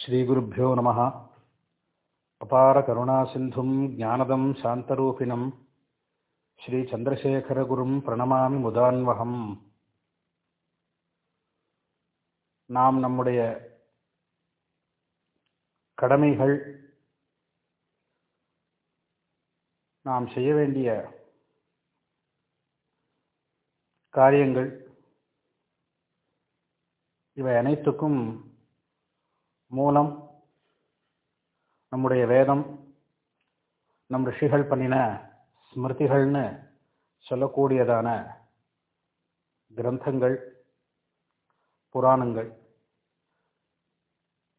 ஸ்ரீகுருப்போ நம. அபார கருணா சிந்தும் ஜானதம் சாந்தரூபிணம். ஸ்ரீ ஸ்ரீச்சந்திரசேகரகுரும் பிரணமாமி முதான்வகம். நாம் நம்முடைய கடமைகள் நாம் செய்ய வேண்டிய காரியங்கள் இவை அனைத்துக்கும் மூலம் நம்முடைய வேதம் நம் ரிஷிகள் பண்ணின ஸ்மிருதிகள்னு சொல்லக்கூடியதான கிரந்தங்கள் புராணங்கள்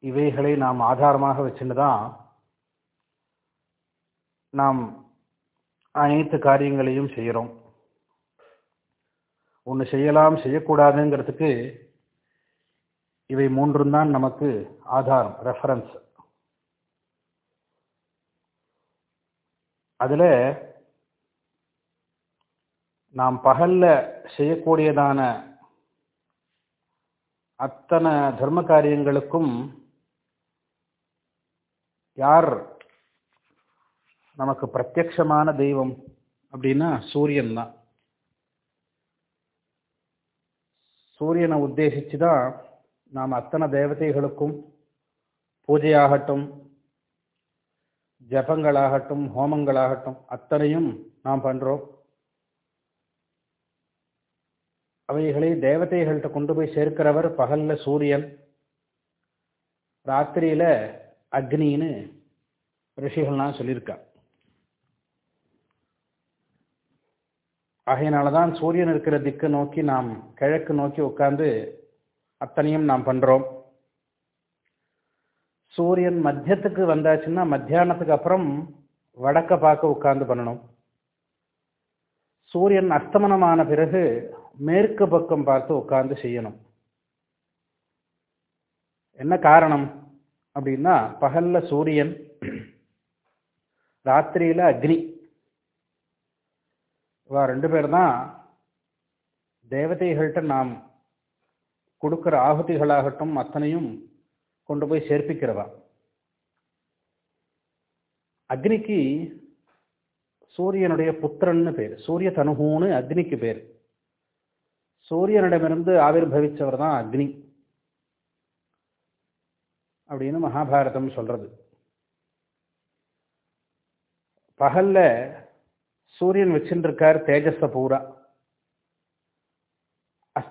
இவைகளை நாம் ஆதாரமாக வச்சுன்னு தான் நாம் அனைத்து காரியங்களையும் செய்கிறோம். ஒன்று செய்யலாம் செய்யக்கூடாதுங்கிறதுக்கு இவை மூன்றும் தான் நமக்கு ஆதாரம் ரெஃபரன்ஸ் அதில் நாம் பகல்ல செய்யக்கூடியதான அத்தனை தர்ம காரியங்களுக்கும் யார் நமக்கு பிரத்யக்ஷமான தெய்வம் அப்படின்னா சூரியன் தான். சூரியனை உத்தேசித்து தான் நாம் அத்தனை தேவதைகளுக்கும் பூஜையாகட்டும் ஜபங்களாகட்டும் ஹோமங்களாகட்டும் அத்தனையும் நாம் பண்ணுறோம் அவைகளை தேவதைகள்கிட்ட கொண்டு போய் சேர்க்கிறவர் பகல்ல சூரியன் ராத்திரியில அக்னின்னு ரிஷிகள்லாம் சொல்லியிருக்கா. ஆகையினாலதான் சூரியன் இருக்கிற திக்கு நோக்கி நாம் கிழக்கு நோக்கி உட்கார்ந்து அத்தனையும் நாம் பண்ணுறோம் சூரியன் மத்தியத்துக்கு வந்தாச்சுன்னா மத்தியானத்துக்கு அப்புறம் வடக்க பார்க்க உட்கார்ந்து பண்ணணும். சூரியன் அஸ்தமனமான பிறகு மேற்கு பக்கம் பார்த்து உட்கார்ந்து செய்யணும். என்ன காரணம் அப்படின்னா பகல்ல சூரியன் ராத்திரியில அக்னி. இவா ரெண்டு பேர் தான் தேவதைகள்கிட்ட நாம் கொடுக்குற ஆகுதிகளாகட்டும் அத்தனையும் கொண்டு போய் சேர்ப்பிக்கிறவா? அக்னிக்கு சூரியனுடைய புத்திரன்னு பேர். சூரிய தனுகூன்னு அக்னிக்கு பேர். சூரியனிடமிருந்து ஆவிர்வவிச்சவர் தான் அக்னி. அப்படின்னு மகாபாரதம் சொல்றது. பகல்ல சூரியன் வச்சுருக்கார் தேஜஸ பூரா.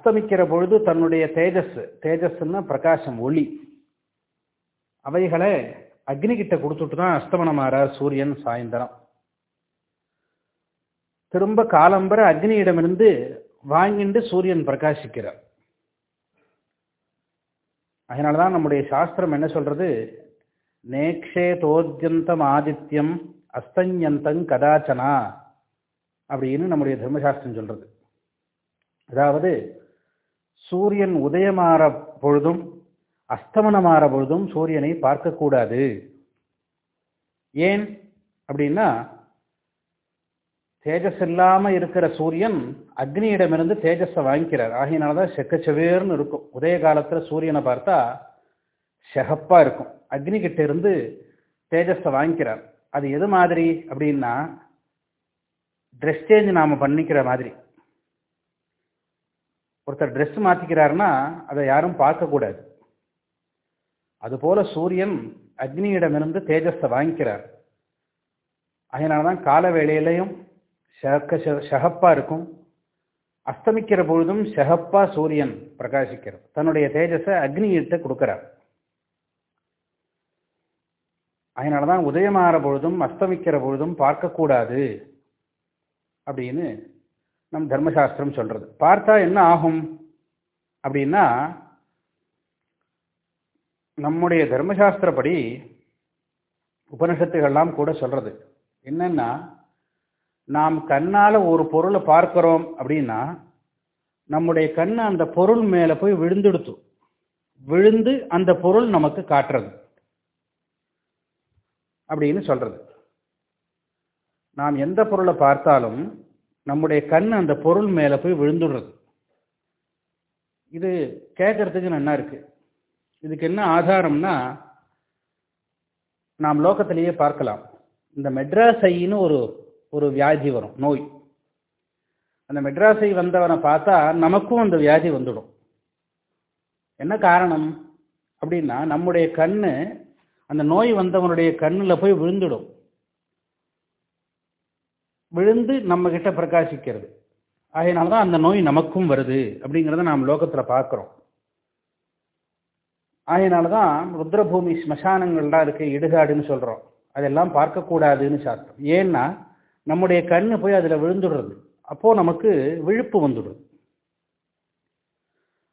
அஸ்தமிக்கிற பொழுது தன்னுடைய தேஜஸ் தேஜஸ்ன்னா பிரகாசம் ஒளி. அவைகளை அக்னிகிட்ட கொடுத்துட்டு தான் அஸ்தமனம் ஆறார் சூரியன் சாயந்தரம். திரும்ப காலம்பர அக்னியிடமிருந்து வாங்கிண்டு சூரியன் பிரகாசிக்கிறார். அதனாலதான் நம்முடைய சாஸ்திரம் என்ன சொல்றது? நேக்ஷே தோத்யந்தம் ஆதித்யம் அஸ்தஞ்சந்தங் கதாச்சனா அப்படின்னு நம்முடைய தர்மசாஸ்திரம் சொல்றது. அதாவது சூரியன் உதயமாற பொழுதும் அஸ்தமனமாற பொழுதும் சூரியனை பார்க்கக்கூடாது. ஏன் அப்படின்னா தேஜஸ் இல்லாமல் இருக்கிற சூரியன் அக்னியிடமிருந்து தேஜஸை வாங்கிக்கிறார். ஆகையினாலதான் செக்கச்சவேர்னு இருக்கும். உதய காலத்தில் சூரியனை பார்த்தா செகப்பாக இருக்கும். அக்னிகிட்ட இருந்து தேஜஸை வாங்கிக்கிறார். அது எது மாதிரி அப்படின்னா ட்ரெஸ் சேஞ்ச் நாம் பண்ணிக்கிற மாதிரி. ஒருத்தர் ட்ரெஸ் மாற்றிக்கிறாருன்னா அதை யாரும் பார்க்கக்கூடாது அதுபோல சூரியன் அக்னியிடமிருந்து தேஜஸை வாங்கிக்கிறார். அதனாலதான் கால வேளையிலையும் ஷகப்பாக இருக்கும். அஸ்தமிக்கிற பொழுதும் ஷகப்பா சூரியன் பிரகாசிக்கிறார் தன்னுடைய தேஜஸை அக்னியிட்ட கொடுக்கிறார். அதனாலதான் உதயமாற பொழுதும் அஸ்தமிக்கிற பொழுதும் பார்க்கக்கூடாது அப்படின்னு நம் தர்மசாஸ்திரம் சொல்கிறது பார்த்தா என்ன ஆகும்? அப்படின்னா நம்முடைய தர்மசாஸ்திரப்படி உபனிஷத்துகள்லாம் கூட சொல்கிறது என்னென்னா நாம் கண்ணால் ஒரு பொருளை பார்க்குறோம் அப்படின்னா நம்முடைய கண் அந்த பொருள் மேலே போய் விழுந்துடுத்து. விழுந்து அந்த பொருள் நமக்கு காட்டுறது. அப்படின்னு சொல்கிறது நாம் எந்த பொருளை பார்த்தாலும் நம்முடைய கண் அந்த பொருள் மேலே போய் விழுந்துடுறது. இது கேட்கறதுக்கு நல்லா இருக்கு? இதுக்கு என்ன ஆதாரம்னா நாம் லோகத்திலேயே பார்க்கலாம். இந்த மெட்ராஸைன்னு ஒரு ஒரு வியாதி வரும் நோய். அந்த மெட்ராஸை வந்தவனை பார்த்தா நமக்கும் அந்த வியாதி வந்துடும். என்ன காரணம்? அப்படின்னா நம்முடைய கண்ணு அந்த நோய் வந்தவனுடைய கண்ணில் போய் விழுந்துடும். விழுந்து நம்ம கிட்ட பிரகாசிக்கிறது. அதனால தான் அந்த நோய் நமக்கும் வருது அப்படிங்கிறத நாம் லோகத்தில் பார்க்குறோம். அதனால தான் ருத்ரபூமி ஸ்மசானங்கள்லாம் இருக்கு இடுகாடுன்னு சொல்கிறோம் அதெல்லாம் பார்க்கக்கூடாதுன்னு சாஸ்திரம். ஏன்னா நம்முடைய கண்ணு போய் அதில் விழுந்துடுறது. அப்போது நமக்கு விழுப்பு வந்துடுது.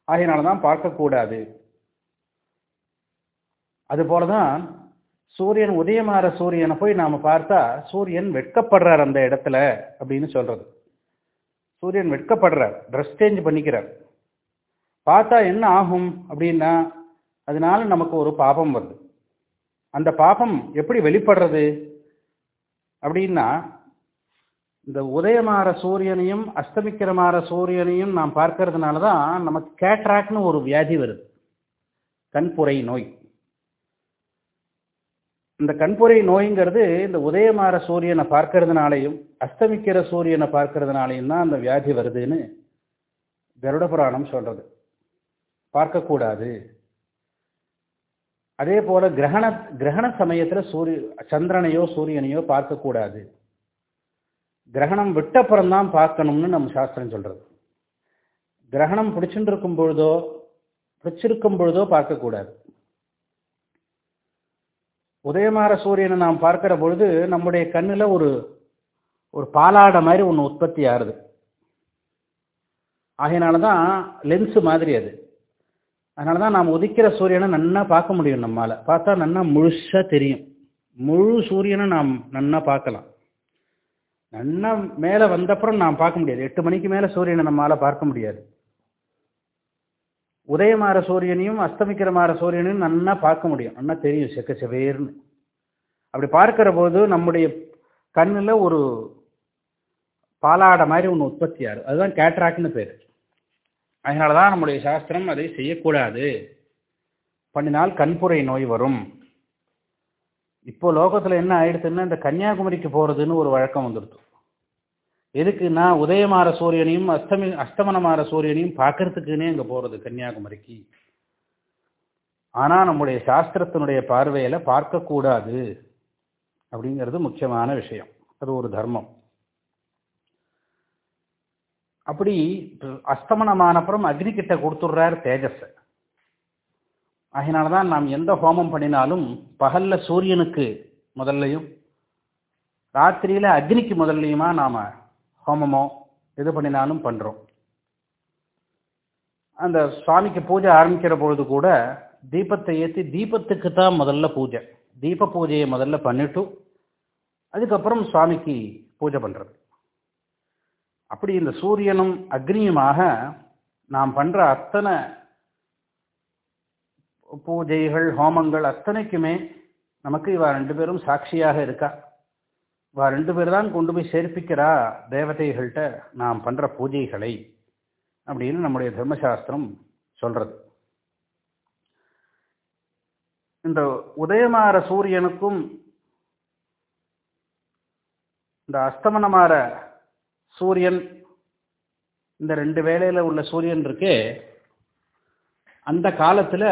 ஆகையினால தான் பார்க்கக்கூடாது. அதுபோல தான் சூரியன் உதயமாற சூரியனை போய் நாம் பார்த்தா சூரியன் வெட்கப்படுறார் அந்த இடத்துல அப்படின்னு சொல்றது. சூரியன் வெட்கப்படுறார் ட்ரெஸ் சேஞ்ச் பண்ணிக்கிறார். பார்த்தா என்ன ஆகும் அப்படின்னா அதனால நமக்கு ஒரு பாபம் வருது. அந்த பாபம் எப்படி வெளிப்படுறது? அப்படின்னா இந்த உதயமாற சூரியனையும் அஸ்தமிக்கிறமாற சூரியனையும் நாம் பார்க்கறதுனால தான் நமக்கு கேட்ராக்னு ஒரு வியாதி வருது. கண்புரை நோய். இந்த கண்புரை நோய்ங்கிறது இந்த உதயமாற சூரியனை பார்க்கறதுனாலையும் அஸ்தமிக்கிற சூரியனை பார்க்கறதுனாலையும் தான் அந்த வியாதி வருதுன்னு கருட புராணம் சொல்றது. பார்க்கக்கூடாது. அதே போல கிரகண கிரகண சமயத்தில் சூரிய சந்திரனையோ சூரியனையோ பார்க்கக்கூடாது. கிரகணம் விட்டப்புறம் தான் பார்க்கணும்னு நம்ம சாஸ்திரம் சொல்றது. கிரகணம் பிடிச்சுட்டு இருக்கும் பொழுதோ பிடிச்சிருக்கும் பொழுதோ பார்க்கக்கூடாது. உதயமாற சூரியனை நாம் பார்க்கிற பொழுது நம்முடைய கண்ணில் ஒரு ஒரு பாலாட மாதிரி ஒன்று உற்பத்தி ஆகுது. ஆகையினால தான் லென்ஸு மாதிரி அது. அதனால தான் நாம் உதிக்கிற சூரியனை நன்னா பார்க்க முடியும் நம்மால். பார்த்தா நன்னா முழுசாக தெரியும். முழு சூரியனை நாம் நன்னா பார்க்கலாம். நன்னா மேலே வந்தப்புறம் நாம் பார்க்க முடியாது. எட்டு மணிக்கு மேலே சூரியனை நம்மால் பார்க்க முடியாது. உதயமாற சூரியனையும் அஸ்தமிக்கிற மாற சூரியனையும் நன்னா பார்க்க முடியும். நல்லா தெரியும் செக்க செவேர்னு. அப்படி பார்க்கிற போது நம்முடைய கண்ணில் ஒரு பாலாட மாதிரி ஒன்று உற்பத்தி ஆகுது. அதுதான் கேட்ராக்னு பேர். அதனால தான் நம்முடைய சாஸ்திரம் அதை செய்யக்கூடாது. பண்ணினால் கண்புரை நோய் வரும். இப்போ லோகத்தில் என்ன ஆயிடுச்சுன்னா இந்த கன்னியாகுமரிக்கு போகிறதுன்னு ஒரு வழக்கம் வந்துடுது. எதுக்குன்னா உதயமாற சூரியனையும் அஸ்தமி அஸ்தமனமாற சூரியனையும் பார்க்கறதுக்குன்னே அங்கே போகிறது கன்னியாகுமரிக்கு. ஆனால் நம்முடைய சாஸ்திரத்தினுடைய பார்வையில் பார்க்கக்கூடாது அப்படிங்கிறது முக்கியமான விஷயம். அது ஒரு தர்மம். அப்படி அஸ்தமனமானப்புறம் அக்னி கிட்ட கொடுத்துட்றார் தேஜஸ். அதனால தான் நாம் எந்த ஹோமம் பண்ணினாலும் பகல்ல சூரியனுக்கு முதல்லையும் ராத்திரியில அக்னிக்கு முதல்லையுமா நாம ஹோமமோ எது பண்ணினாலும் பண்ணுறோம் அந்த சுவாமிக்கு பூஜை ஆரம்பிக்கிற பொழுது கூட தீபத்தை ஏற்றி தீபத்துக்கு தான் முதல்ல பூஜை. தீப பூஜையை முதல்ல பண்ணிவிட்டு அதுக்கப்புறம் சுவாமிக்கு பூஜை பண்ணுறது அப்படி இந்த சூரியனும் அக்னியுமாக நாம் பண்ணுற அத்தனை பூஜைகள் ஹோமங்கள் அத்தனைக்குமே நமக்கு இவா ரெண்டு பேரும் சாட்சியாக இருக்கா? இவா ரெண்டு பேர் தான் கொண்டு போய் சேர்ப்பிக்கிறா தேவதைகள்கிட்ட நாம் பண்ணுற பூஜைகளை அப்படின்னு நம்முடைய தர்மசாஸ்திரம் சொல்கிறது இந்த உதயமாற சூரியனுக்கும் இந்த அஸ்தமனமாற சூரியன் இந்த ரெண்டு வேளையில் உள்ள சூரியன் இருக்கே அந்த காலத்தில்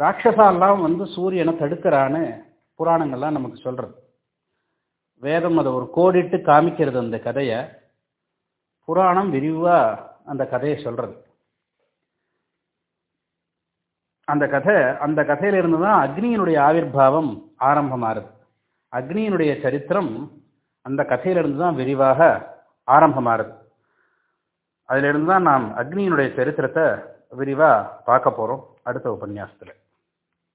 ராட்சசாலாம் வந்து சூரியனை தடுக்கிறான்னு புராணங்கள்லாம் நமக்கு சொல்கிறது வேதம் அதை ஒரு கோடிட்டு காமிக்கிறது அந்த கதையை. புராணம் விரிவாக அந்த கதையை சொல்கிறது அந்த கதை அந்த கதையிலிருந்து தான் அக்னியினுடைய ஆவிர்வாவம் ஆரம்பமாகுது அக்னியினுடைய சரித்திரம் அந்த கதையிலிருந்து தான் விரிவாக ஆரம்பமாகுது அதிலிருந்து தான் நாம் அக்னியினுடைய சரித்திரத்தை விரிவாக பார்க்க போகிறோம் அடுத்த உபன்யாசத்தில்.